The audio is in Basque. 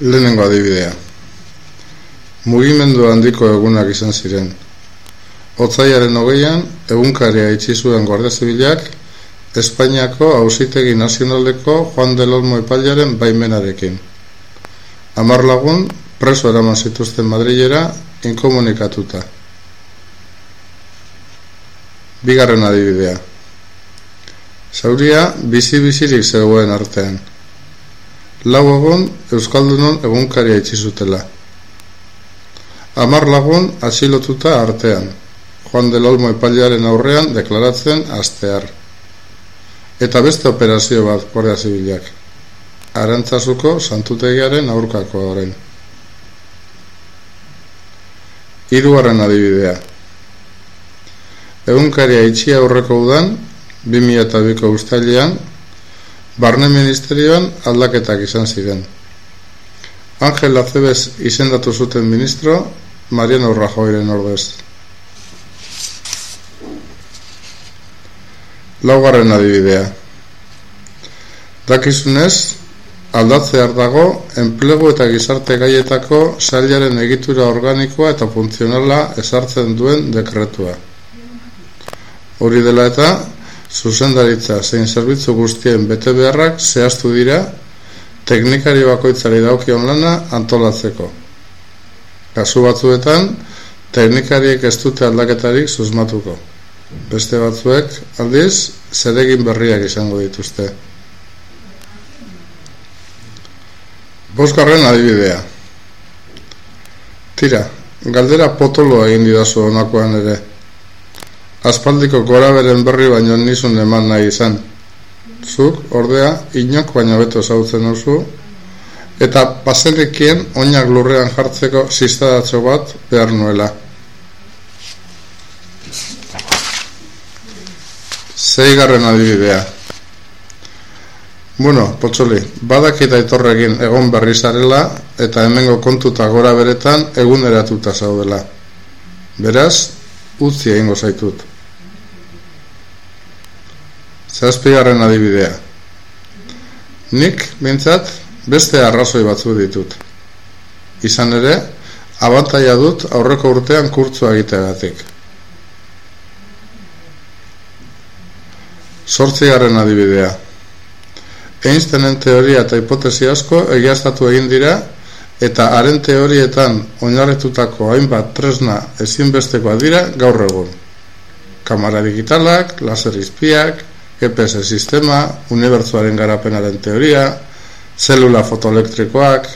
Lehenengo adibidea. Mugimendu handiko egunak izan ziren. Otzaiaren hogeian, egunkaria itxi zuen Guardia Zibilak, Espainiako Auzitegi Nazionaleko Juan del Olmo epailaren baimenarekin. Amar lagun, preso eraman zituzten Madrilera, inkomunikatuta. Bigarren adibidea. Zauria bizi-bizirik zegoen artean. Lau egun Euskaldunon egunkaria itxi zutela. Amar lagun asilotuta artean. Juan del Olmo epailaren aurrean deklaratzen astear. Eta beste operazio bat Guardia Zibilak. Arantzazuko santutegiaren aurkako horrein. Hirugarren adibidea. Egunkaria itxi aurreko udan, 2002ko ustailean, Barne Ministerioan aldaketak izan ziren. Angel Acebes izendatu zuten ministro, Mariano Rajoyren ordez. Laugarren adibidea. Dakizunez, aldatzear dago enplegu eta gizarte gaietako sailaren egitura organikoa eta funtzionala ezartzen duen dekretua. Hori dela eta, zuzendaritza zein zerbitzu guztien bete beharrak zehaztu dira teknikari bakoitzari daukion lana antolatzeko. Kasu batzuetan, teknikariek ez dute aldaketarik susmatuko. Beste batzuek, aldiz, zeregin berriak izango dituzte. Bosgarren adibidea. Tira, galdera potoloa egin didazu honakoan ere. Aspaldiko gora beren berri baino nizun eman nahi izan. Zuk, ordea, inok baino beto zautzen oso, eta paselikien oinak lurrean jartzeko ziztadatzo bat behar nuela. Zeigarren adibidea. Bueno, potxoli, badakita etorregin egon berri zarela eta hemengo kontuta gora beretan eguneratuta zaudela. Beraz, utzi egingo zaitut. Zazpigarren adibidea. Nik, bintzat, beste arrazoi batzu ditut. Izan ere, abantaia dut aurreko urtean kurtzua egiteagatik. Sortzigarren adibidea. Einsteinen teoria eta hipotesi asko egiaztatu egin dira eta haren teorietan oinarretutako hainbat tresna ezinbestekoa dira gaur egun. Kamara digitalak, laser izpiak, GPS sistema, unibertsuaren garapenaren teoria, zelula fotoelektrikoak,